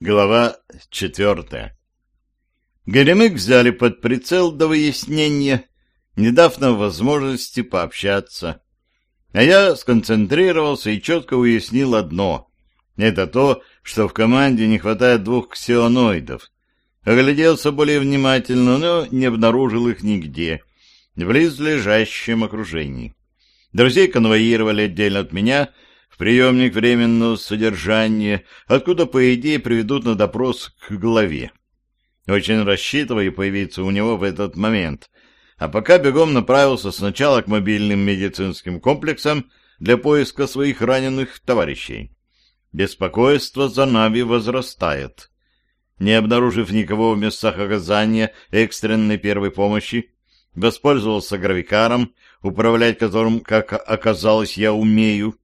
Глава четвертая. Горемык взяли под прицел до выяснения, не дав нам возможности пообщаться. А я сконцентрировался и четко уяснил одно. Это то, что в команде не хватает двух ксионоидов. Огляделся более внимательно, но не обнаружил их нигде, в близлежащем окружении. Друзей конвоировали отдельно от меня — приемник временного содержания, откуда, по идее, приведут на допрос к главе. Очень рассчитываю появиться у него в этот момент, а пока бегом направился сначала к мобильным медицинским комплексам для поиска своих раненых товарищей. Беспокойство за Нави возрастает. Не обнаружив никого в местах оказания экстренной первой помощи, воспользовался гравикаром, управлять которым, как оказалось, я умею,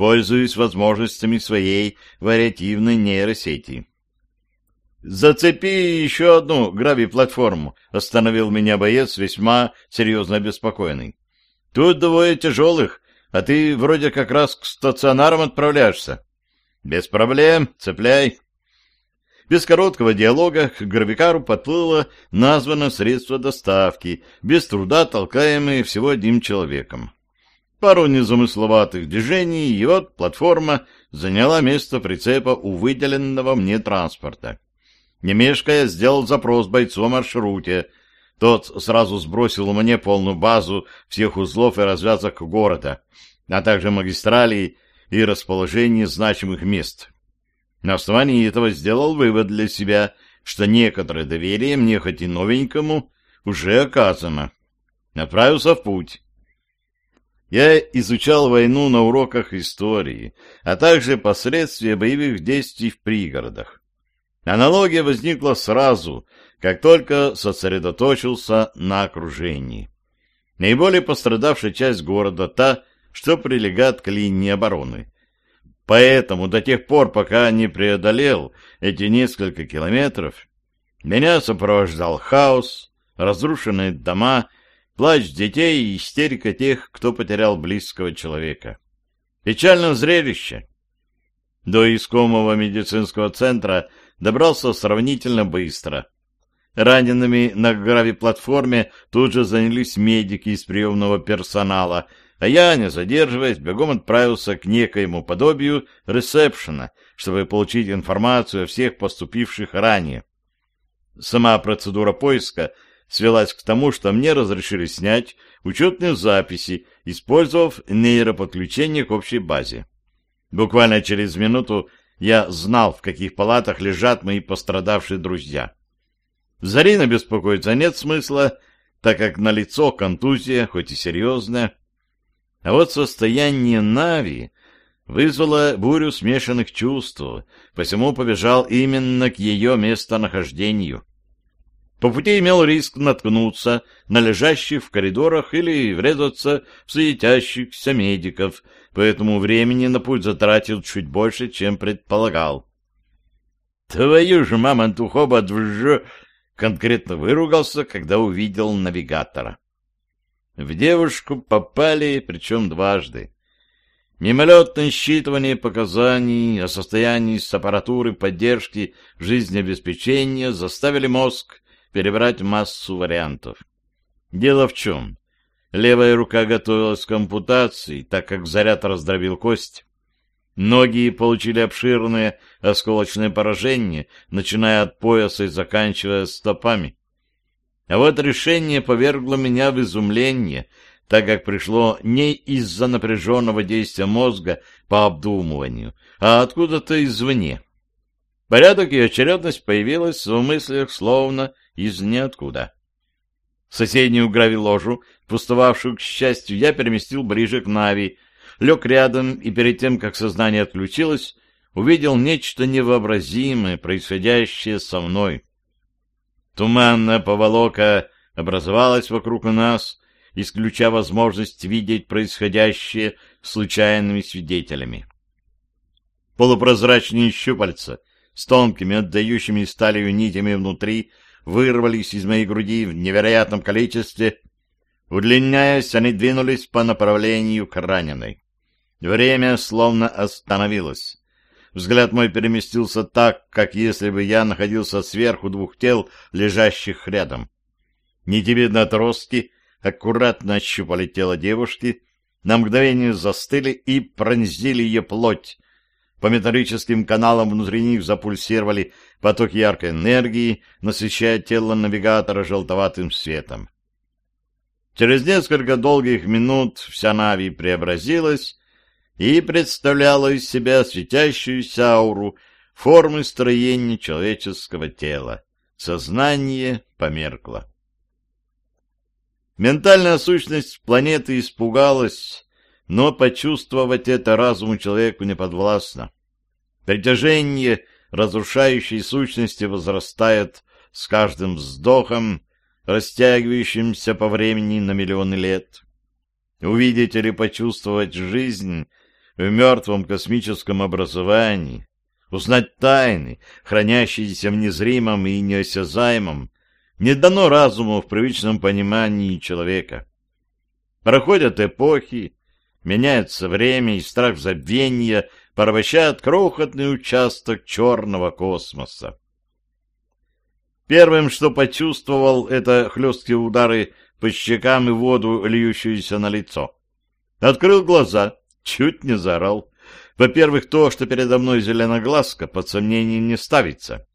пользуясь возможностями своей вариативной нейросети. «Зацепи еще одну грави-платформу», — остановил меня боец, весьма серьезно обеспокоенный. «Тут двое тяжелых, а ты вроде как раз к стационарам отправляешься». «Без проблем, цепляй». Без короткого диалога к гравикару подплыло названо средство доставки, без труда толкаемое всего одним человеком. Пару незамысловатых движений, и вот платформа заняла место прицепа у выделенного мне транспорта. Не мешкая, сделал запрос бойцу о маршруте. Тот сразу сбросил мне полную базу всех узлов и развязок города, а также магистралей и расположение значимых мест. На основании этого сделал вывод для себя, что некоторое доверие мне, хоть и новенькому, уже оказано. Отправился в путь. Я изучал войну на уроках истории, а также последствия боевых действий в пригородах. Аналогия возникла сразу, как только сосредоточился на окружении. Наиболее пострадавшая часть города та, что прилегает к линии обороны. Поэтому до тех пор, пока не преодолел эти несколько километров, меня сопровождал хаос, разрушенные дома плач детей и истерика тех, кто потерял близкого человека. Печальное зрелище. До искомого медицинского центра добрался сравнительно быстро. Ранеными на гравиплатформе тут же занялись медики из приемного персонала, а я, не задерживаясь, бегом отправился к некоему подобию ресепшена, чтобы получить информацию о всех поступивших ранее. Сама процедура поиска — свелась к тому, что мне разрешили снять учетные записи, использовав нейроподключение к общей базе. Буквально через минуту я знал, в каких палатах лежат мои пострадавшие друзья. Зарина беспокоиться нет смысла, так как на лицо контузия, хоть и серьезная. А вот состояние Нави вызвало бурю смешанных чувств, посему побежал именно к ее местонахождению. По пути имел риск наткнуться на лежащих в коридорах или врезаться в суетящихся медиков, поэтому времени на путь затратил чуть больше, чем предполагал. «Твою же мамонтухобот вж...» конкретно выругался, когда увидел навигатора. В девушку попали, причем дважды. Мимолетное считывание показаний о состоянии с аппаратуры поддержки жизнеобеспечения заставили мозг перебрать массу вариантов. Дело в чем? Левая рука готовилась к ампутации, так как заряд раздробил кость. Ноги получили обширные осколочные поражения, начиная от пояса и заканчивая стопами. А вот решение повергло меня в изумление, так как пришло не из-за напряженного действия мозга по обдумыванию, а откуда-то извне. Порядок и очередность появилась в мыслях словно из ниоткуда. Соседнюю гравиложу, пустовавшую, к счастью, я переместил ближе к Нави, лег рядом и перед тем, как сознание отключилось, увидел нечто невообразимое, происходящее со мной. Туманная поволока образовалась вокруг нас, исключая возможность видеть происходящее случайными свидетелями. Полупрозрачные щупальца с тонкими, отдающими сталью нитями внутри, вырвались из моей груди в невероятном количестве. Удлиняясь, они двинулись по направлению к раненой. Время словно остановилось. взгляд мой переместился так, как если бы я находился сверху двух тел, лежащих рядом. Нитевидные отростки аккуратно ощупали тело девушки, на мгновение застыли и пронзили ее плоть. По металлическим каналам внутри них запульсировали потоки яркой энергии, насыщая тело навигатора желтоватым светом. Через несколько долгих минут вся Нави преобразилась и представляла из себя светящуюся ауру формы строения человеческого тела. Сознание померкло. Ментальная сущность планеты испугалась, но почувствовать это разуму человеку не подвластно. Притяжение разрушающей сущности возрастает с каждым вздохом, растягивающимся по времени на миллионы лет. Увидеть или почувствовать жизнь в мертвом космическом образовании, узнать тайны, хранящиеся в незримом и неосязаемом, не дано разуму в привычном понимании человека. Проходят эпохи, меняется время, и страх забвения порабощает крохотный участок черного космоса. Первым, что почувствовал, это хлесткие удары по щекам и воду, льющуюся на лицо. Открыл глаза, чуть не заорал. Во-первых, то, что передо мной зеленоглазка, под сомнение не ставится.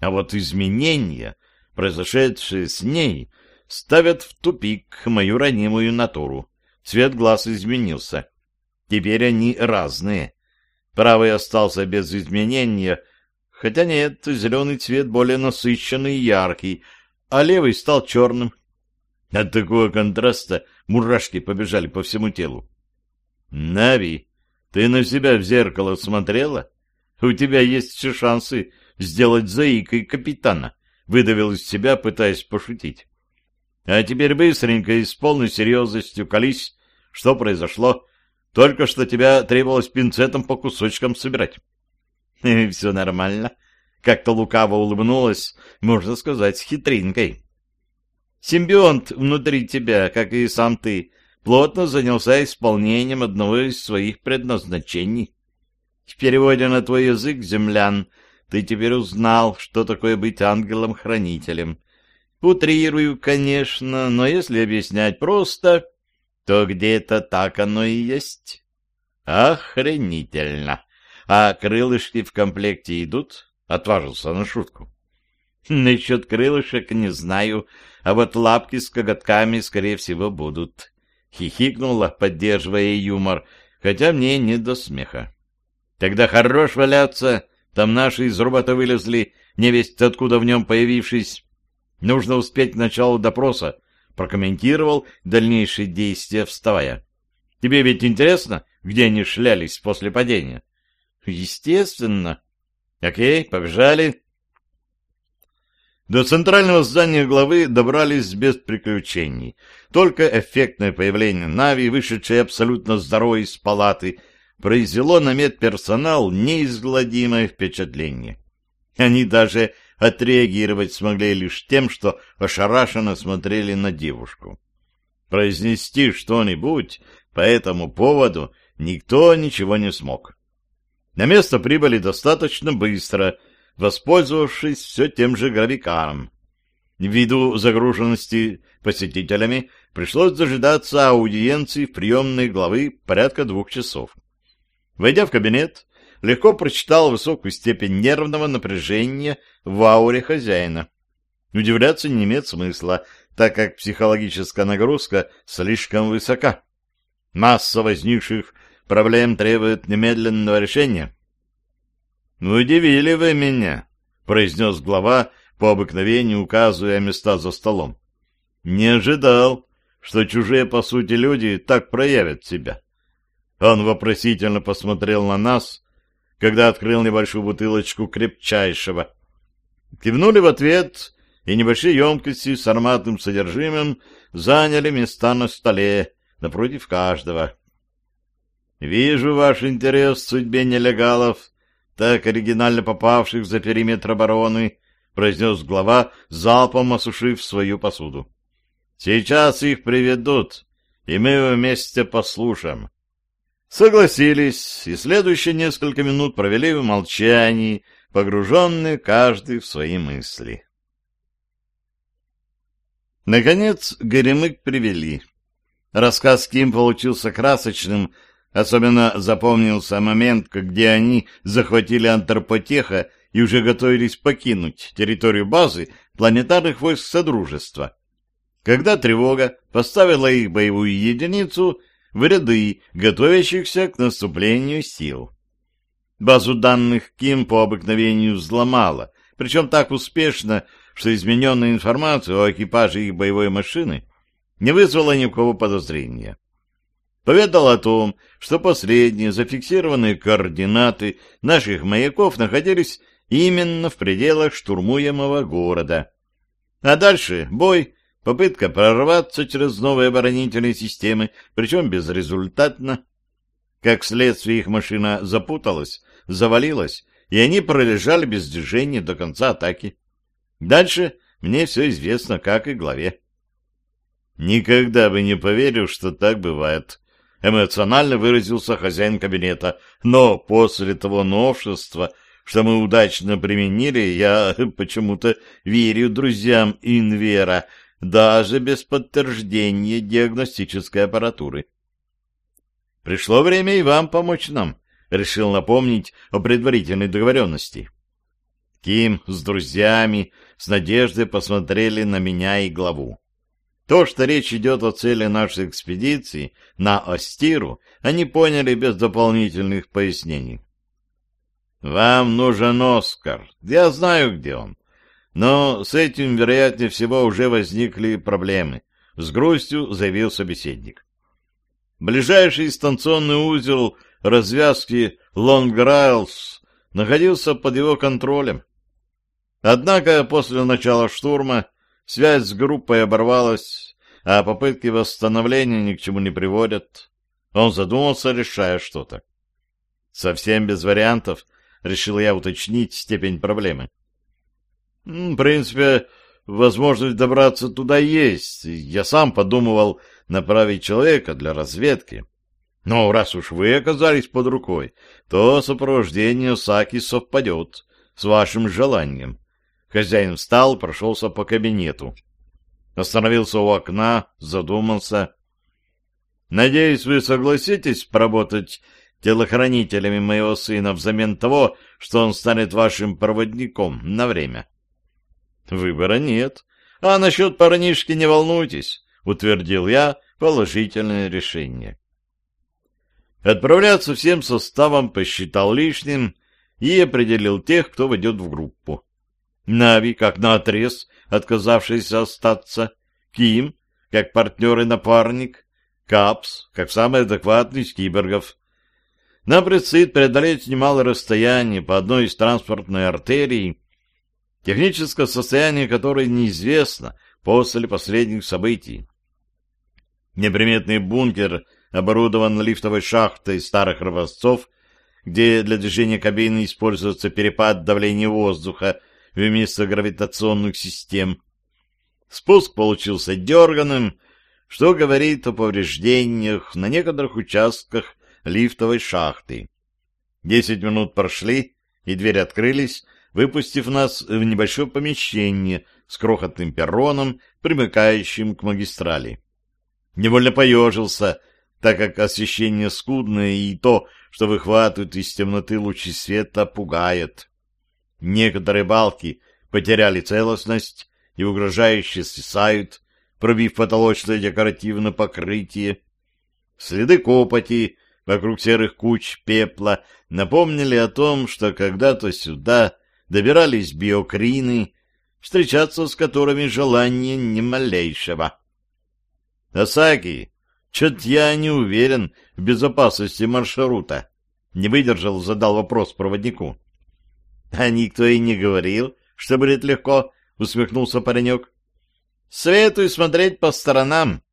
А вот изменения, произошедшие с ней, ставят в тупик мою ранимую натуру. Цвет глаз изменился. Теперь они разные. Правый остался без изменения, хотя нет, зеленый цвет более насыщенный и яркий, а левый стал черным. От такого контраста мурашки побежали по всему телу. Нави, ты на себя в зеркало смотрела? У тебя есть все шансы сделать заикой капитана, выдавил из себя, пытаясь пошутить. А теперь быстренько и с полной серьезностью колись, что произошло. Только что тебя требовалось пинцетом по кусочкам собирать. И все нормально. Как-то лукаво улыбнулась, можно сказать, с хитринкой. Симбионт внутри тебя, как и сам ты, плотно занялся исполнением одного из своих предназначений. В переводе на твой язык, землян, ты теперь узнал, что такое быть ангелом-хранителем. Утрирую, конечно, но если объяснять просто, то где-то так оно и есть. Охренительно! А крылышки в комплекте идут? Отважился на шутку. Насчет крылышек не знаю, а вот лапки с коготками, скорее всего, будут. Хихикнула, поддерживая юмор, хотя мне не до смеха. Тогда хорош валяться, там наши из робота вылезли, невесть откуда в нем появившись. Нужно успеть к началу допроса, прокомментировал дальнейшие действия, вставая. Тебе ведь интересно, где они шлялись после падения? Естественно. Окей, побежали. До центрального здания главы добрались без приключений. Только эффектное появление Нави, вышедшей абсолютно здоровой из палаты, произвело на медперсонал неизгладимое впечатление. Они даже отреагировать смогли лишь тем, что ошарашенно смотрели на девушку. Произнести что-нибудь по этому поводу никто ничего не смог. На место прибыли достаточно быстро — воспользовавшись все тем же гравикаром. Ввиду загруженности посетителями пришлось дожидаться аудиенции в приемной главы порядка двух часов. Войдя в кабинет, легко прочитал высокую степень нервного напряжения в ауре хозяина. Удивляться не имеет смысла, так как психологическая нагрузка слишком высока. Масса возникших проблем требует немедленного решения. «Удивили вы меня», — произнес глава, по обыкновению указывая места за столом. «Не ожидал, что чужие, по сути, люди так проявят себя». Он вопросительно посмотрел на нас, когда открыл небольшую бутылочку крепчайшего. Кивнули в ответ, и небольшие емкости с ароматным содержимым заняли места на столе напротив каждого. «Вижу ваш интерес в судьбе нелегалов», так оригинально попавших за периметр обороны, произнес глава, залпом осушив свою посуду. Сейчас их приведут, и мы вместе послушаем. Согласились, и следующие несколько минут провели в молчании, погруженные каждый в свои мысли. Наконец, Горемык привели. Рассказ Ким получился красочным, особенно запомнился момент, где они захватили антропотеха и уже готовились покинуть территорию базы планетарных войск Содружества. Когда тревога поставила их боевую единицу в ряды готовящихся к наступлению сил. Базу данных Ким по обыкновению взломала, причем так успешно, что измененная информация о экипаже их боевой машины не вызвала ни у кого подозрения. Поведал о том, что последние зафиксированные координаты наших маяков находились именно в пределах штурмуемого города. А дальше бой, попытка прорваться через новые оборонительные системы, причем безрезультатно. Как следствие их машина запуталась, завалилась, и они пролежали без движения до конца атаки. Дальше мне все известно, как и главе. Никогда бы не поверил, что так бывает. Эмоционально выразился хозяин кабинета. Но после того новшества, что мы удачно применили, я почему-то верю друзьям Инвера, даже без подтверждения диагностической аппаратуры. Пришло время и вам помочь нам, решил напомнить о предварительной договоренности. Ким с друзьями с надеждой посмотрели на меня и главу. То, что речь идет о цели нашей экспедиции на Остиру, они поняли без дополнительных пояснений. «Вам нужен Оскар. Я знаю, где он. Но с этим, вероятнее всего, уже возникли проблемы», — с грустью заявил собеседник. Ближайший станционный узел развязки Лонграйлс находился под его контролем. Однако после начала штурма Связь с группой оборвалась, а попытки восстановления ни к чему не приводят. Он задумался, решая что-то. Совсем без вариантов решил я уточнить степень проблемы. В принципе, возможность добраться туда есть. Я сам подумывал направить человека для разведки. Но раз уж вы оказались под рукой, то сопровождение Саки совпадет с вашим желанием. Хозяин встал, прошелся по кабинету. Остановился у окна, задумался. «Надеюсь, вы согласитесь поработать телохранителями моего сына взамен того, что он станет вашим проводником на время?» «Выбора нет. А насчет парнишки не волнуйтесь», — утвердил я положительное решение. Отправляться всем составом посчитал лишним и определил тех, кто войдет в группу. Нави, как наотрез, отказавшийся остаться, Ким, как партнер и напарник, Капс, как самый адекватный из киборгов. Нам предстоит преодолеть немалое расстояние по одной из транспортной артерий, техническое состояние которой неизвестно после последних событий. Неприметный бункер оборудован лифтовой шахтой старых образцов, где для движения кабины используется перепад давления воздуха вместо гравитационных систем. Спуск получился дерганым, что говорит о повреждениях на некоторых участках лифтовой шахты. Десять минут прошли, и двери открылись, выпустив нас в небольшое помещение с крохотным перроном, примыкающим к магистрали. Невольно поежился, так как освещение скудное, и то, что выхватывают из темноты лучи света, пугает. Некоторые балки потеряли целостность и угрожающе свисают, пробив потолочное декоративное покрытие. Следы копоти вокруг серых куч пепла напомнили о том, что когда-то сюда добирались биокрины, встречаться с которыми желание ни малейшего. «Асаки, чё-то я не уверен в безопасности маршрута», — не выдержал, задал вопрос проводнику. А никто и не говорил, что будет легко, усмехнулся паренек. Советую смотреть по сторонам.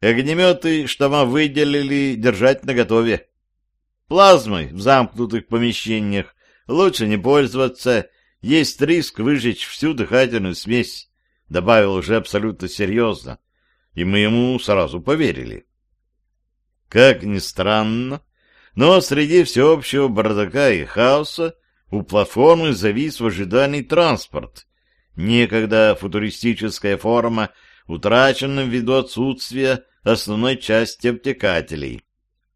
Огнеметы, что вам выделили, держать наготове. Плазмой в замкнутых помещениях лучше не пользоваться, есть риск выжечь всю дыхательную смесь, добавил уже абсолютно серьезно, и мы ему сразу поверили. Как ни странно, Но среди всеобщего бардака и хаоса у платформы завис в ожидании транспорт. Некогда футуристическая форма, утраченная ввиду отсутствия основной части обтекателей.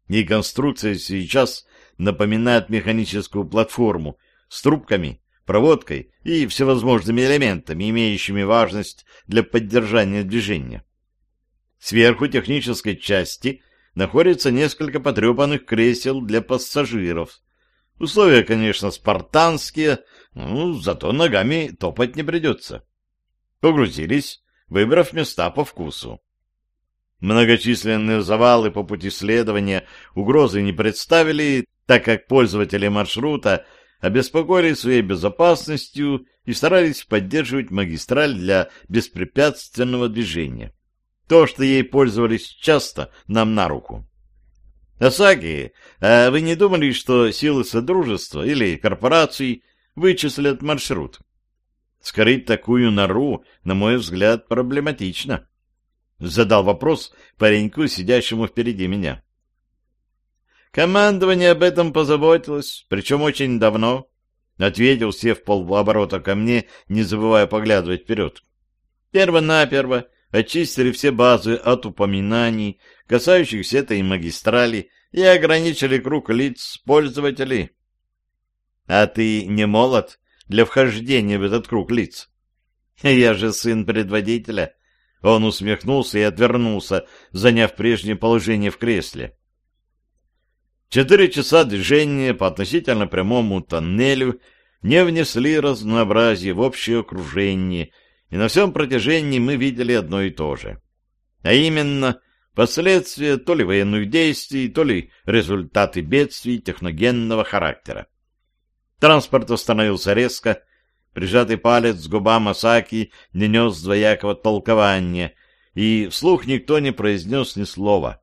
И конструкция сейчас напоминает механическую платформу с трубками, проводкой и всевозможными элементами, имеющими важность для поддержания движения. Сверху технической части находится несколько потрепанных кресел для пассажиров. Условия, конечно, спартанские, но зато ногами топать не придется. Погрузились, выбрав места по вкусу. Многочисленные завалы по пути следования угрозы не представили, так как пользователи маршрута обеспокоились своей безопасностью и старались поддерживать магистраль для беспрепятственного движения. То, что ей пользовались часто, нам на руку. Осаки, а вы не думали, что силы Содружества или корпораций вычислят маршрут? Скрыть такую нору, на мой взгляд, проблематично. Задал вопрос пареньку, сидящему впереди меня. Командование об этом позаботилось, причем очень давно, — ответил, сев полоборота ко мне, не забывая поглядывать вперед. Перво-наперво очистили все базы от упоминаний, касающихся этой магистрали, и ограничили круг лиц пользователей. А ты не молод для вхождения в этот круг лиц? Я же сын предводителя. Он усмехнулся и отвернулся, заняв прежнее положение в кресле. Четыре часа движения по относительно прямому тоннелю не внесли разнообразие в общее окружение, и на всем протяжении мы видели одно и то же. А именно, последствия то ли военных действий, то ли результаты бедствий техногенного характера. Транспорт остановился резко, прижатый палец к губам Асаки не нес двоякого толкования, и вслух никто не произнес ни слова.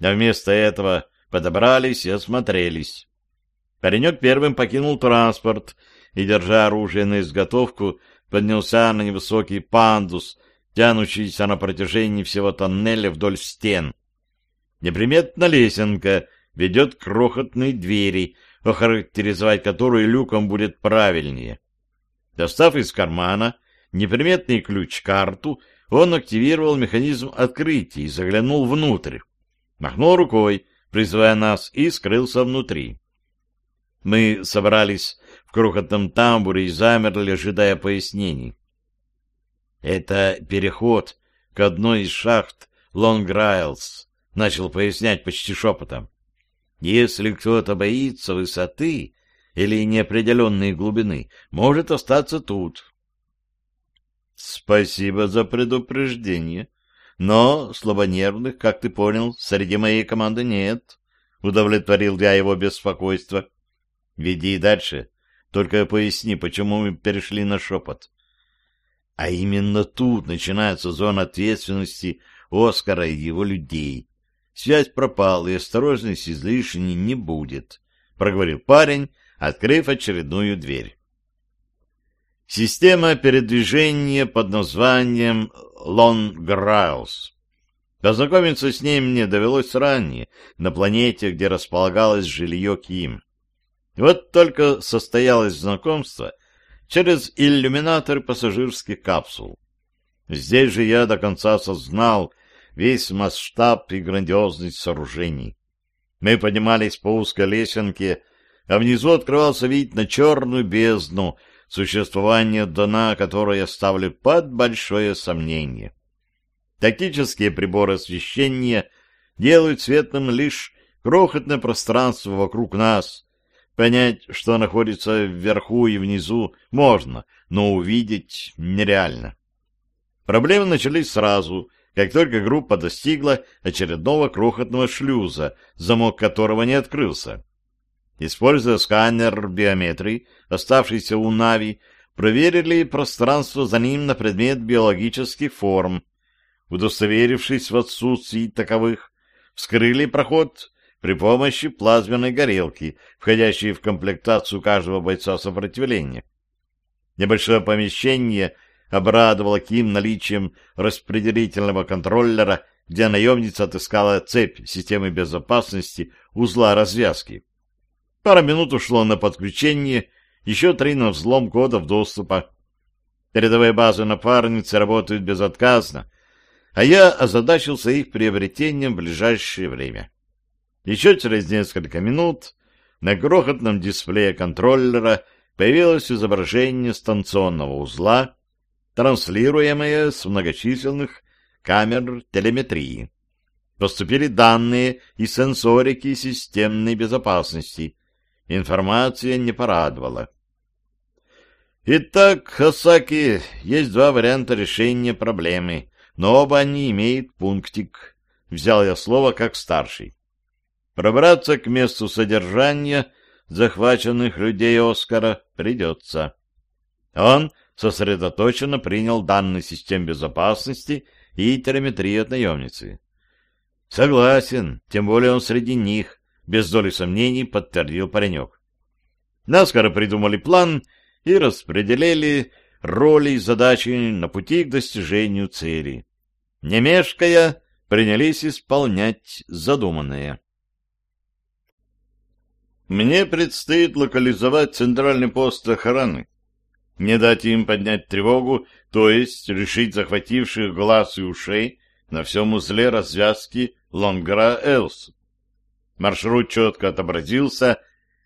А вместо этого подобрались и осмотрелись. Паренек первым покинул транспорт и, держа оружие на изготовку, поднялся на невысокий пандус, тянущийся на протяжении всего тоннеля вдоль стен. Неприметна лесенка ведет к крохотной двери, охарактеризовать которую люком будет правильнее. Достав из кармана неприметный ключ-карту, он активировал механизм открытия и заглянул внутрь. Махнул рукой, призывая нас, и скрылся внутри. Мы собрались крохотном тамбуре и замерли, ожидая пояснений. «Это переход к одной из шахт Лонграйлс», — начал пояснять почти шепотом. «Если кто-то боится высоты или неопределенной глубины, может остаться тут». «Спасибо за предупреждение», но слабонервных, как ты понял, среди моей команды нет. Удовлетворил я его беспокойство. Веди дальше. Только поясни, почему мы перешли на шепот. А именно тут начинается зона ответственности Оскара и его людей. Связь пропала, и осторожность излишней не будет, — проговорил парень, открыв очередную дверь. Система передвижения под названием Лонграус. Познакомиться с ней мне довелось ранее, на планете, где располагалось жилье Ким. Вот только состоялось знакомство через иллюминатор пассажирских капсул. Здесь же я до конца осознал весь масштаб и грандиозность сооружений. Мы поднимались по узкой лесенке, а внизу открывался вид на черную бездну — существование дна которое ставлю под большое сомнение. Тактические приборы освещения делают светлым лишь крохотное пространство вокруг нас. Понять, что находится вверху и внизу, можно, но увидеть нереально. Проблемы начались сразу, как только группа достигла очередного крохотного шлюза, замок которого не открылся. Используя сканер биометрии, оставшийся у Нави, проверили пространство за ним на предмет биологических форм. Удостоверившись в отсутствии таковых, вскрыли проход при помощи плазменной горелки, входящей в комплектацию каждого бойца сопротивления. Небольшое помещение обрадовало Ким наличием распределительного контроллера где наемница отыскала цепь системы безопасности узла развязки. Пара минут ушло на подключение, еще три на взлом кодов доступа. Передовые базы напарницы работают безотказно, а я озадачился их приобретением в ближайшее время. Еще через несколько минут на крохотном дисплее контроллера появилось изображение станционного узла, транслируемое с многочисленных камер телеметрии. Поступили данные из сенсорики системной безопасности. Информация не порадовала. Итак, Хасаки, есть два варианта решения проблемы, но оба они имеют пунктик. Взял я слово как старший. Пробраться к месту содержания захваченных людей Оскара придется. Он сосредоточенно принял данные систем безопасности и телеметрии от наемницы. Согласен, тем более он среди них, без доли сомнений подтвердил паренек. Наскоро придумали план и распределили роли и задачи на пути к достижению цели. Не мешкая, принялись исполнять задуманное. Мне предстоит локализовать центральный пост охраны, не дать им поднять тревогу, то есть решить захвативших глаз и ушей на всем узле развязки Лонгра-Элс. Маршрут четко отобразился,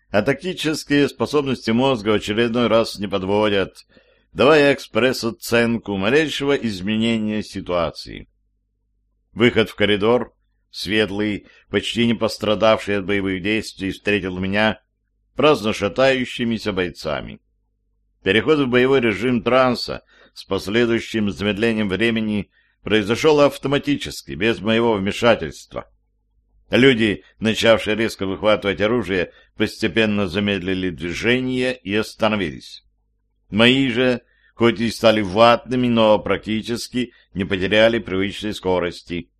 а тактические способности мозга в очередной раз не подводят, давая экспресс-оценку малейшего изменения ситуации. Выход в коридор, светлый, почти не пострадавший от боевых действий, встретил меня праздно шатающимися бойцами. Переход в боевой режим транса с последующим замедлением времени произошел автоматически, без моего вмешательства. Люди, начавшие резко выхватывать оружие, постепенно замедлили движение и остановились. Мои же, хоть и стали ватными, но практически не потеряли привычной скорости.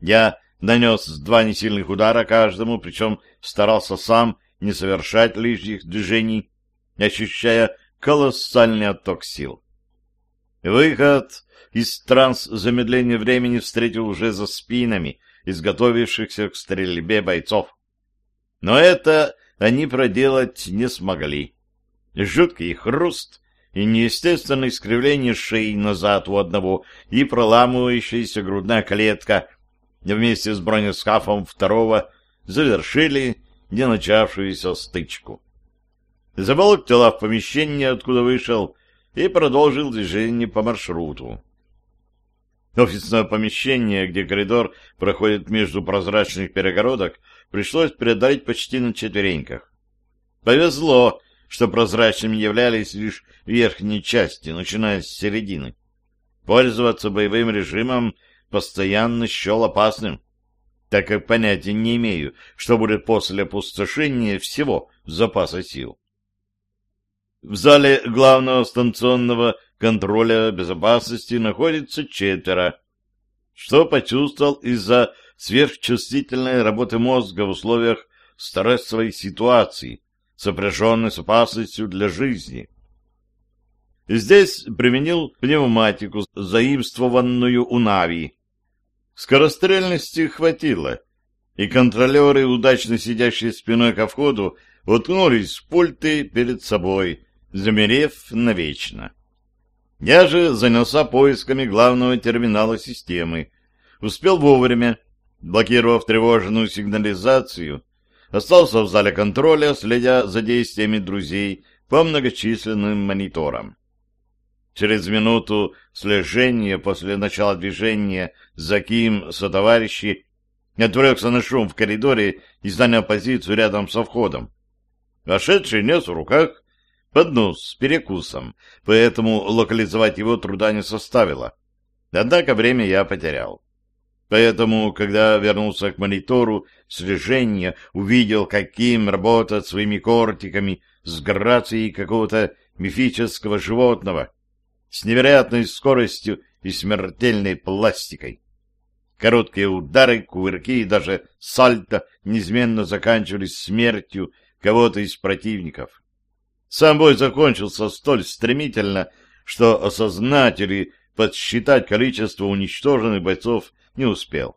Я нанес два несильных удара каждому, причем старался сам не совершать лишних движений, ощущая колоссальный отток сил. Выход из транс замедления времени встретил уже за спинами изготовившихся к стрельбе бойцов. Но это они проделать не смогли. Жуткий хруст и неестественное искривление шеи назад у одного и проламывающаяся грудная клетка вместе с бронескафом второго завершили не начавшуюся стычку. Заволок тела в помещение, откуда вышел, и продолжил движение по маршруту. Офисное помещение, где коридор проходит между прозрачных перегородок, пришлось преодолеть почти на четвереньках. Повезло, что прозрачными являлись лишь верхние части, начиная с середины. Пользоваться боевым режимом постоянно счел опасным, так как понятия не имею, что будет после опустошения всего запаса сил. В зале главного станционного контроля безопасности находится четверо, что почувствовал из-за сверхчувствительной работы мозга в условиях стрессовой ситуации, сопряженной с опасностью для жизни. Здесь применил пневматику, заимствованную у Нави. Скорострельности хватило, и контролеры, удачно сидящие спиной ко входу, уткнулись в пульты перед собой, замерев навечно. Я же занялся поисками главного терминала системы. Успел вовремя, блокировав тревожную сигнализацию, остался в зале контроля, следя за действиями друзей по многочисленным мониторам. Через минуту слежения после начала движения Заким сотоварищи отвлекся на шум в коридоре и занял позицию рядом со входом. Вошедший нес в руках поднос с перекусом, поэтому локализовать его труда не составило. Однако время я потерял. Поэтому, когда вернулся к монитору слежения, увидел, каким работает своими кортиками с грацией какого-то мифического животного, с невероятной скоростью и смертельной пластикой. Короткие удары, кувырки и даже сальто неизменно заканчивались смертью кого-то из противников. Сам бой закончился столь стремительно, что осознать или подсчитать количество уничтоженных бойцов не успел.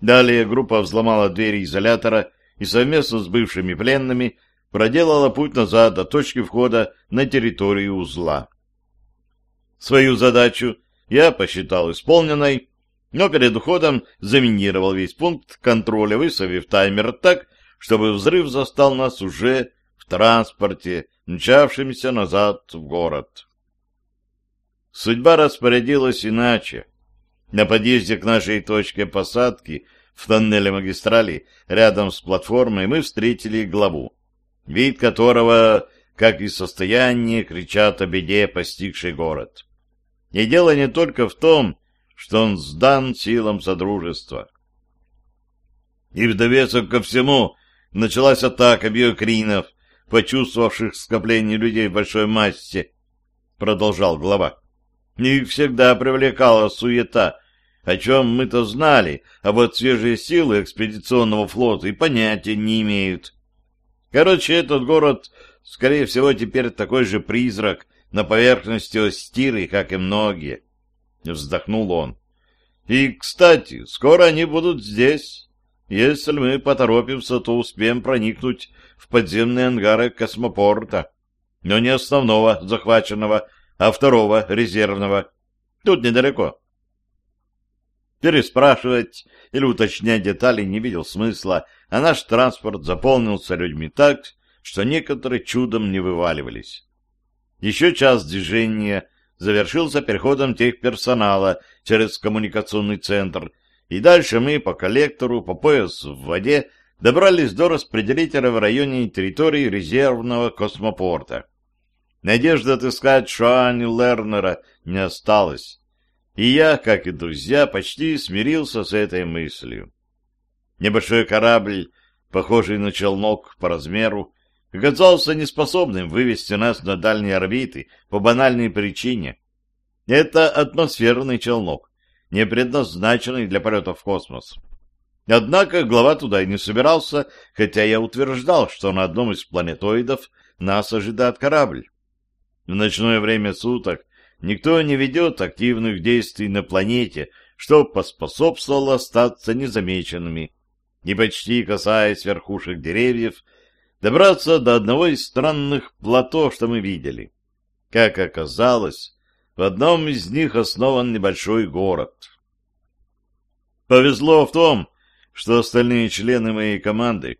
Далее группа взломала двери изолятора и совместно с бывшими пленными проделала путь назад до точки входа на территорию узла. Свою задачу я посчитал исполненной, но перед уходом заминировал весь пункт контроля, выставив таймер так, чтобы взрыв застал нас уже в транспорте, мчавшимся назад в город. Судьба распорядилась иначе. На подъезде к нашей точке посадки в тоннеле магистрали рядом с платформой мы встретили главу, вид которого, как и состояние, кричат о беде, постигшей город. И дело не только в том, что он сдан силам Содружества. И в довесок ко всему началась атака биокринов, почувствовавших скопление людей в большой массе, продолжал глава. Их всегда привлекала суета, о чем мы-то знали, а вот свежие силы экспедиционного флота и понятия не имеют. Короче, этот город, скорее всего, теперь такой же призрак на поверхности Остиры, как и многие. Вздохнул он. И, кстати, скоро они будут здесь. Если мы поторопимся, то успеем проникнуть в подземные ангары космопорта. Но не основного захваченного, а второго резервного. Тут недалеко. Переспрашивать или уточнять детали не видел смысла, а наш транспорт заполнился людьми так, что некоторые чудом не вываливались. Еще час движения завершился переходом техперсонала через коммуникационный центр, и дальше мы по коллектору, по пояс в воде, добрались до распределителя в районе территории резервного космопорта. Надежды отыскать Шоани Лернера не осталось. И я, как и друзья, почти смирился с этой мыслью. Небольшой корабль, похожий на челнок по размеру, оказался неспособным вывести нас на дальние орбиты по банальной причине. Это атмосферный челнок, не предназначенный для полета в космос. Однако глава туда и не собирался, хотя я утверждал, что на одном из планетоидов нас ожидает корабль. В ночное время суток никто не ведет активных действий на планете, что поспособствовало остаться незамеченными. И почти касаясь верхушек деревьев, добраться до одного из странных плато, что мы видели. Как оказалось, в одном из них основан небольшой город. Повезло в том, что остальные члены моей команды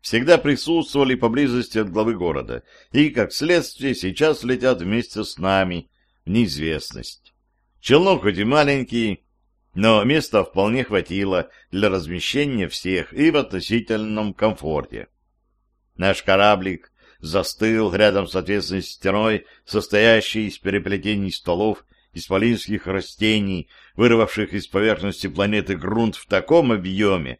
всегда присутствовали поблизости от главы города и, как следствие, сейчас летят вместе с нами в неизвестность. Челнок хоть и маленький, но места вполне хватило для размещения всех и в относительном комфорте. Наш кораблик застыл рядом с ответственной стеной, состоящей из переплетений столов, исполинских растений, вырвавших из поверхности планеты грунт в таком объеме,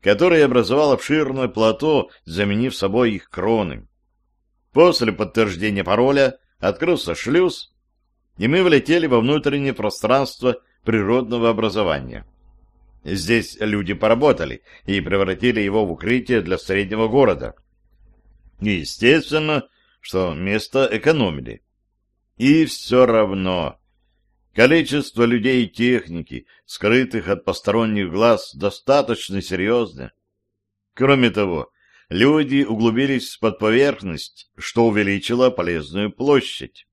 который образовал обширное плато, заменив собой их кроны. После подтверждения пароля открылся шлюз, и мы влетели во внутреннее пространство природного образования. Здесь люди поработали и превратили его в укрытие для среднего города. Естественно, что место экономили. И все равно количество людей и техники, скрытых от посторонних глаз, достаточно серьезное. Кроме того, люди углубились под поверхность, что увеличило полезную площадь.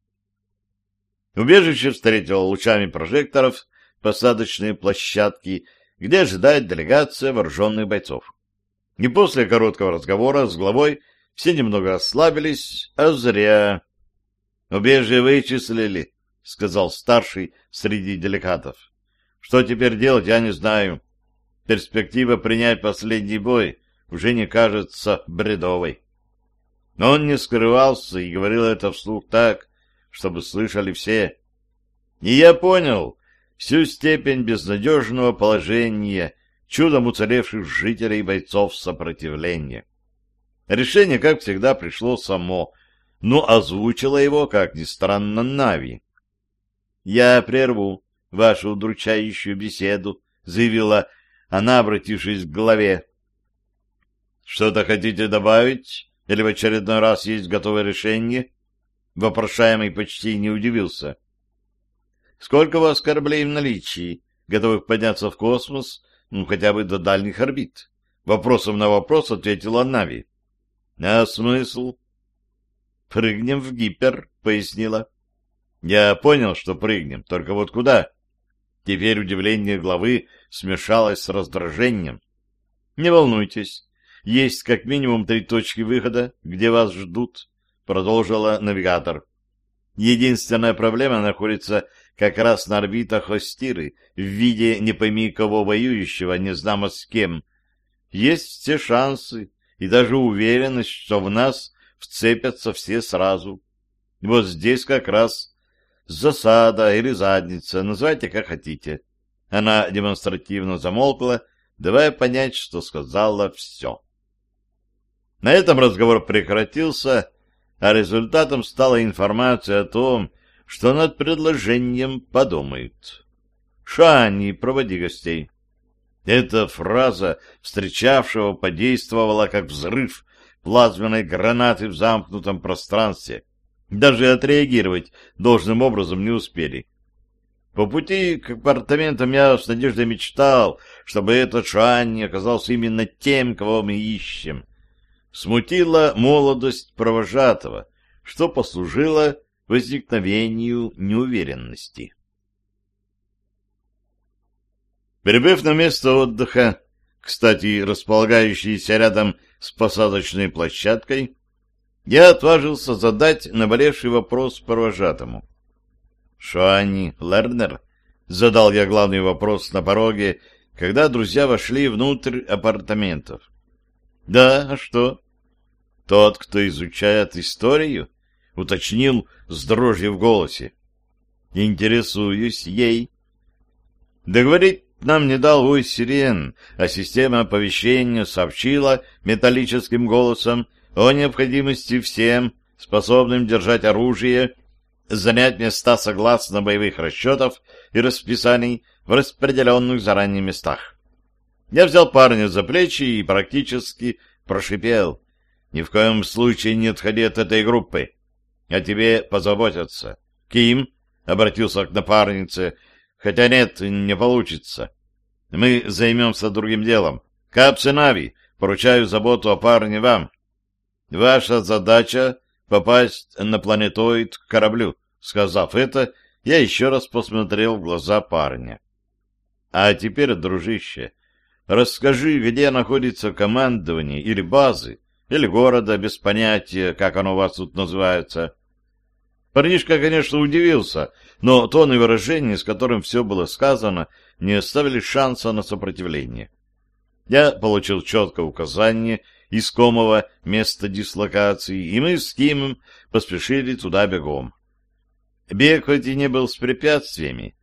Убежище встретило лучами прожекторов посадочные площадки, где ожидает делегация вооруженных бойцов. И после короткого разговора с главой все немного ослабились, а зря. Убежие вычислили, — сказал старший среди делегатов. Что теперь делать, я не знаю. Перспектива принять последний бой уже не кажется бредовой. Но он не скрывался и говорил это вслух так, чтобы слышали все. И я понял всю степень безнадежного положения чудом уцелевших жителей и бойцов сопротивления. Решение, как всегда, пришло само, но озвучило его, как ни странно, Нави. «Я прерву вашу удручающую беседу», — заявила она, обратившись к голове. «Что-то хотите добавить? Или в очередной раз есть готовое решение?» Вопрошаемый почти не удивился. «Сколько у вас кораблей в наличии?» готовых подняться в космос, ну, хотя бы до дальних орбит. Вопросом на вопрос ответила Нави. А смысл? Прыгнем в гипер, пояснила. Я понял, что прыгнем, только вот куда? Теперь удивление главы смешалось с раздражением. Не волнуйтесь, есть как минимум три точки выхода, где вас ждут, продолжила навигатор. Единственная проблема находится как раз на орбитах Остиры в виде не пойми кого воюющего, не знамо с кем. Есть все шансы и даже уверенность, что в нас вцепятся все сразу. Вот здесь как раз засада или задница, называйте как хотите. Она демонстративно замолкла, давая понять, что сказала все. На этом разговор прекратился, а результатом стала информация о том, что над предложением подумают. «Шани, проводи гостей». Эта фраза встречавшего подействовала как взрыв плазменной гранаты в замкнутом пространстве. Даже отреагировать должным образом не успели. По пути к апартаментам я с надеждой мечтал, чтобы этот Шанни оказался именно тем, кого мы ищем смутила молодость провожатого, что послужило возникновению неуверенности. Прибыв на место отдыха, кстати, располагающийся рядом с посадочной площадкой, я отважился задать наболевший вопрос провожатому. «Шуани Лернер?» — задал я главный вопрос на пороге, когда друзья вошли внутрь апартаментов. «Да, а что?» Тот, кто изучает историю, уточнил с дрожью в голосе. Интересуюсь ей. Договорить нам не дал вой сирен, а система оповещения сообщила металлическим голосом о необходимости всем, способным держать оружие, занять места согласно боевых расчетов и расписаний в распределенных заранее местах. Я взял парня за плечи и практически прошипел. Ни в коем случае не отходи от этой группы. О тебе позаботятся. Ким обратился к напарнице. Хотя нет, не получится. Мы займемся другим делом. Капсы Нави, поручаю заботу о парне вам. Ваша задача — попасть на планетоид к кораблю. Сказав это, я еще раз посмотрел в глаза парня. А теперь, дружище, расскажи, где находится командование или базы, или города, без понятия, как оно у вас тут называется. Парнишка, конечно, удивился, но тон и выражение, с которым все было сказано, не оставили шанса на сопротивление. Я получил четкое указание искомого места дислокации, и мы с Кимом поспешили туда бегом. Бег хоть и не был с препятствиями,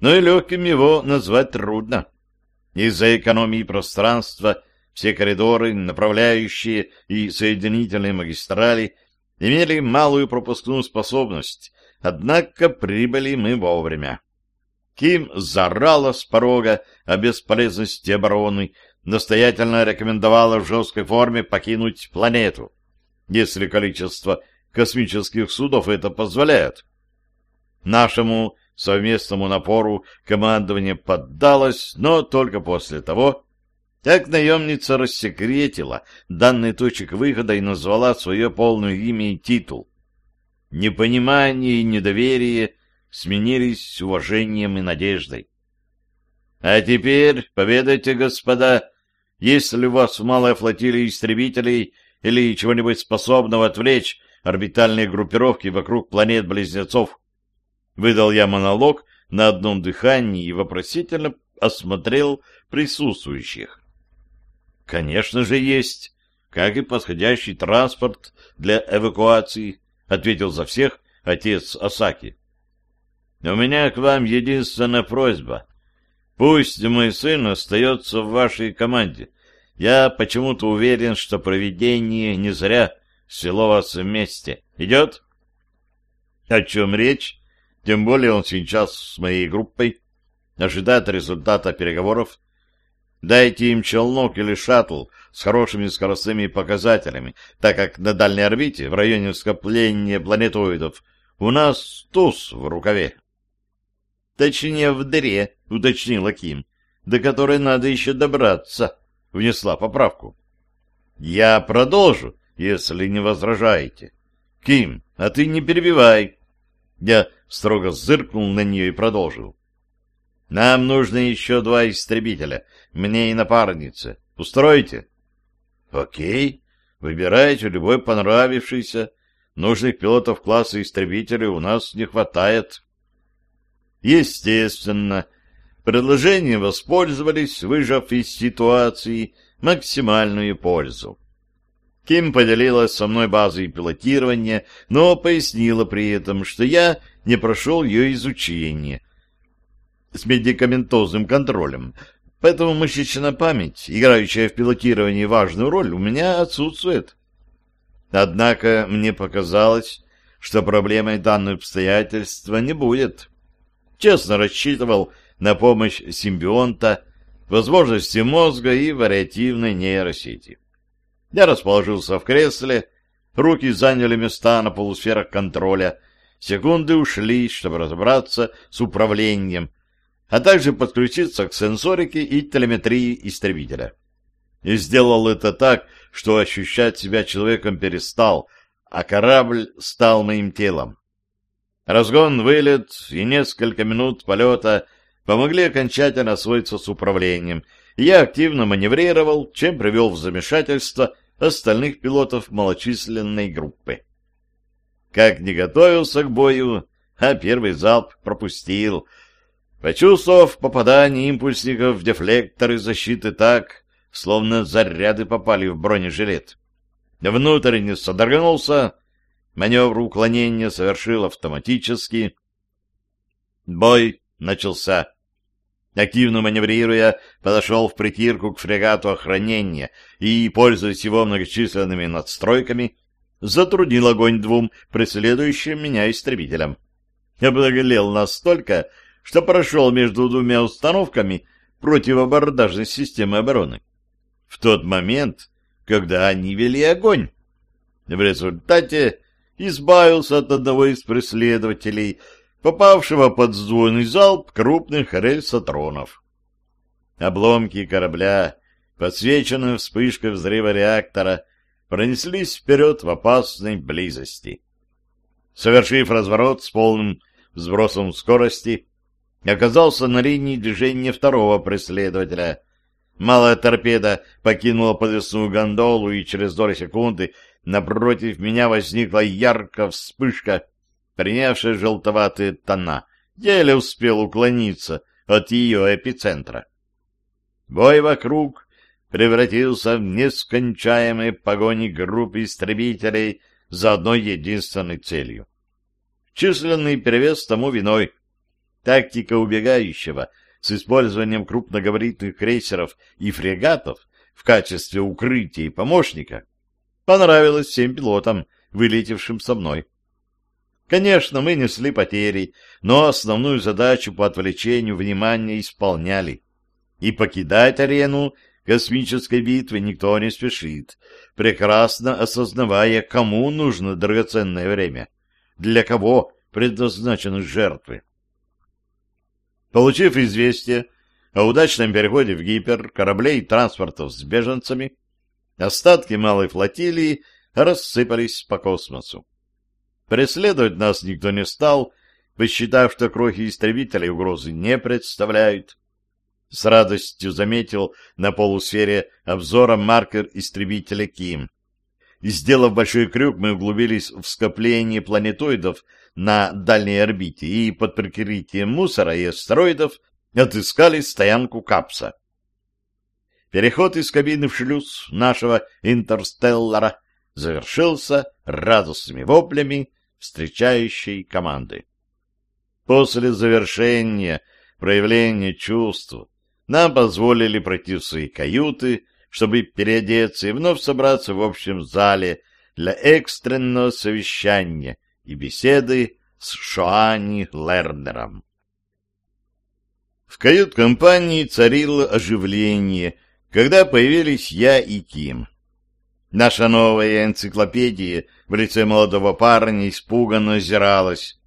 но и легким его назвать трудно. Из-за экономии пространства все коридоры, направляющие и соединительные магистрали имели малую пропускную способность, однако прибыли мы вовремя. Ким заорала с порога о бесполезности обороны, настоятельно рекомендовала в жесткой форме покинуть планету, если количество космических судов это позволяет. Нашему совместному напору командование поддалось, но только после того, так наемница рассекретила данный точек выхода и назвала свое полное имя и титул. Непонимание и недоверие сменились уважением и надеждой. А теперь поведайте, господа, есть ли у вас в малой флотилии истребителей или чего-нибудь способного отвлечь орбитальные группировки вокруг планет-близнецов? Выдал я монолог на одном дыхании и вопросительно осмотрел присутствующих. Конечно же, есть, как и подходящий транспорт для эвакуации, ответил за всех отец Осаки. У меня к вам единственная просьба. Пусть мой сын остается в вашей команде. Я почему-то уверен, что проведение не зря село вас вместе. Идет? О чем речь? Тем более он сейчас с моей группой ожидает результата переговоров Дайте им челнок или шаттл с хорошими скоростными показателями, так как на дальней орбите, в районе скопления планетоидов, у нас туз в рукаве. Точнее, в дыре, уточнила Ким, до которой надо еще добраться, внесла поправку. Я продолжу, если не возражаете. Ким, а ты не перебивай. Я строго зыркнул на нее и продолжил. Нам нужно еще два истребителя, мне и напарнице. Устроите? Окей, выбирайте любой понравившийся. Нужных пилотов класса истребителей у нас не хватает. Естественно, предложением воспользовались, выжав из ситуации максимальную пользу. Ким поделилась со мной базой пилотирования, но пояснила при этом, что я не прошел ее изучение с медикаментозным контролем, поэтому мышечная память, играющая в пилотировании важную роль, у меня отсутствует. Однако мне показалось, что проблемой данного обстоятельства не будет. Честно рассчитывал на помощь симбионта, возможности мозга и вариативной нейросети. Я расположился в кресле, руки заняли места на полусферах контроля, секунды ушли, чтобы разобраться с управлением, а также подключиться к сенсорике и телеметрии истребителя. И сделал это так, что ощущать себя человеком перестал, а корабль стал моим телом. Разгон, вылет и несколько минут полета помогли окончательно освоиться с управлением, и я активно маневрировал, чем привел в замешательство остальных пилотов малочисленной группы. Как не готовился к бою, а первый залп пропустил, почувствовав попадание импульсников в дефлекторы защиты так, словно заряды попали в бронежилет. Внутренне содрогнулся, маневр уклонения совершил автоматически. Бой начался. Активно маневрируя, подошел в притирку к фрегату охранения и, пользуясь его многочисленными надстройками, затруднил огонь двум преследующим меня истребителям. Обнаглел настолько, что прошел между двумя установками противобордажной системы обороны. В тот момент, когда они вели огонь. В результате избавился от одного из преследователей — попавшего под сдвоенный залп крупных рельсотронов. Обломки корабля, подсвеченные вспышкой взрыва реактора, пронеслись вперед в опасной близости. Совершив разворот с полным сбросом скорости, оказался на линии движения второго преследователя. Малая торпеда покинула подвесную гондолу, и через доли секунды напротив меня возникла яркая вспышка, принявшая желтоватые тона, еле успел уклониться от ее эпицентра. Бой вокруг превратился в нескончаемые погони групп истребителей за одной единственной целью. Численный перевес тому виной. Тактика убегающего с использованием крупногабаритных крейсеров и фрегатов в качестве укрытия и помощника понравилась всем пилотам, вылетевшим со мной. Конечно, мы несли потери, но основную задачу по отвлечению внимания исполняли. И покидать арену космической битвы никто не спешит, прекрасно осознавая, кому нужно драгоценное время, для кого предназначены жертвы. Получив известие о удачном переходе в гипер кораблей и транспортов с беженцами, остатки малой флотилии рассыпались по космосу. Преследовать нас никто не стал, посчитав, что крохи истребителей угрозы не представляют. С радостью заметил на полусфере обзора маркер истребителя Ким. И, сделав большой крюк, мы углубились в скопление планетоидов на дальней орбите и под прикрытием мусора и астероидов отыскали стоянку Капса. Переход из кабины в шлюз нашего интерстеллара завершился радостными воплями встречающей команды. После завершения проявления чувств нам позволили пройти в свои каюты, чтобы переодеться и вновь собраться в общем зале для экстренного совещания и беседы с Шоани Лернером. В кают-компании царило оживление, когда появились я и Ким. Наша новая энциклопедия в лице молодого парня испуганно озиралась.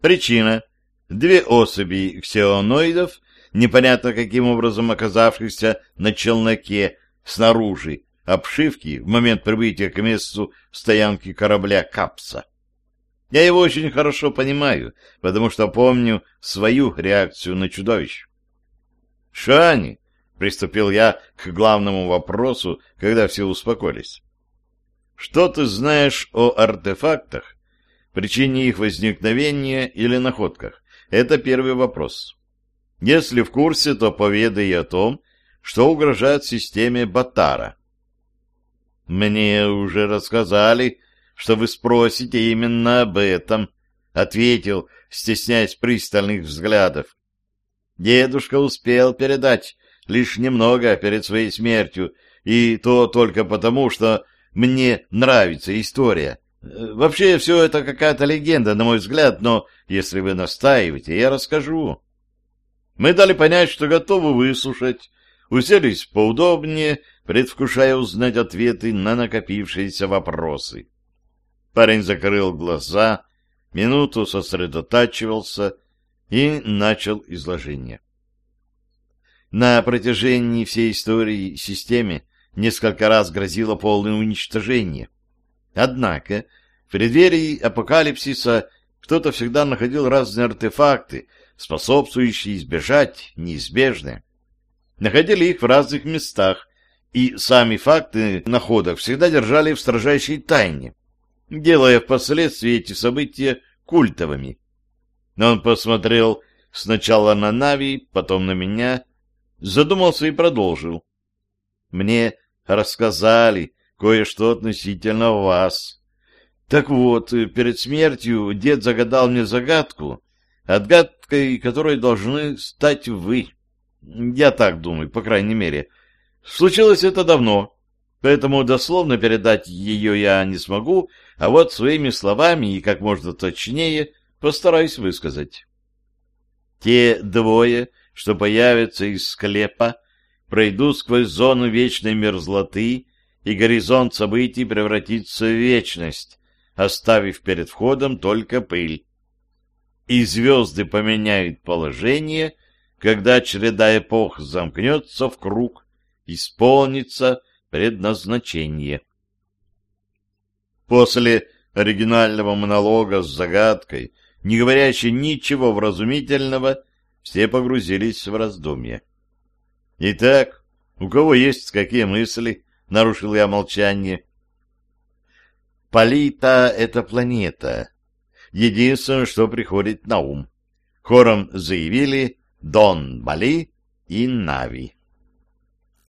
Причина — Две особи ксеоноидов, непонятно каким образом оказавшихся на челноке снаружи обшивки в момент прибытия к месту стоянки корабля «Капса». Я его очень хорошо понимаю, потому что помню свою реакцию на чудовищ. «Шани!» — приступил я к главному вопросу, когда все успокоились. «Что ты знаешь о артефактах, причине их возникновения или находках? Это первый вопрос. Если в курсе, то поведай о том, что угрожает системе Батара». «Мне уже рассказали», что вы спросите именно об этом, — ответил, стесняясь пристальных взглядов. Дедушка успел передать лишь немного перед своей смертью, и то только потому, что мне нравится история. Вообще, все это какая-то легенда, на мой взгляд, но если вы настаиваете, я расскажу. Мы дали понять, что готовы выслушать, уселись поудобнее, предвкушая узнать ответы на накопившиеся вопросы. Парень закрыл глаза, минуту сосредотачивался и начал изложение. На протяжении всей истории системе несколько раз грозило полное уничтожение. Однако в преддверии апокалипсиса кто-то всегда находил разные артефакты, способствующие избежать неизбежное. Находили их в разных местах, и сами факты находок всегда держали в строжайшей тайне делая впоследствии эти события культовыми. Но он посмотрел сначала на Нави, потом на меня, задумался и продолжил. Мне рассказали кое-что относительно вас. Так вот, перед смертью дед загадал мне загадку, отгадкой которой должны стать вы. Я так думаю, по крайней мере. Случилось это давно, поэтому дословно передать ее я не смогу, а вот своими словами и как можно точнее постараюсь высказать. Те двое, что появятся из склепа, пройдут сквозь зону вечной мерзлоты, и горизонт событий превратится в вечность, оставив перед входом только пыль. И звезды поменяют положение, когда череда эпох замкнется в круг, исполнится предназначение. После оригинального монолога с загадкой, не говорящей ничего вразумительного, все погрузились в раздумье. «Итак, у кого есть какие мысли?» — нарушил я молчание. «Полита — это планета. Единственное, что приходит на ум». Хором заявили Дон Бали и Нави.